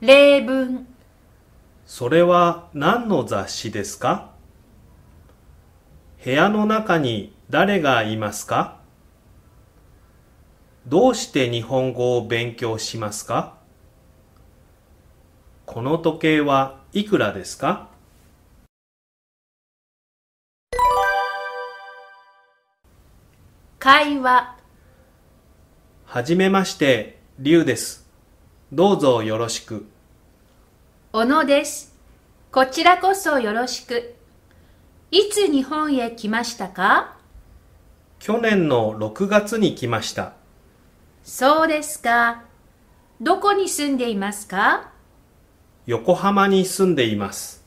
例文。それは何の雑誌ですか？部屋の中に誰がいますか？どうして日本語を勉強しますか？この時計はいくらですか？会話。はじめまして、リュウです。どうぞよろしく。小野です。こちらこそよろしく。いつ日本へ来ましたか？去年の6月に来ました。そうですか。どこに住んでいますか？横浜に住んでいます。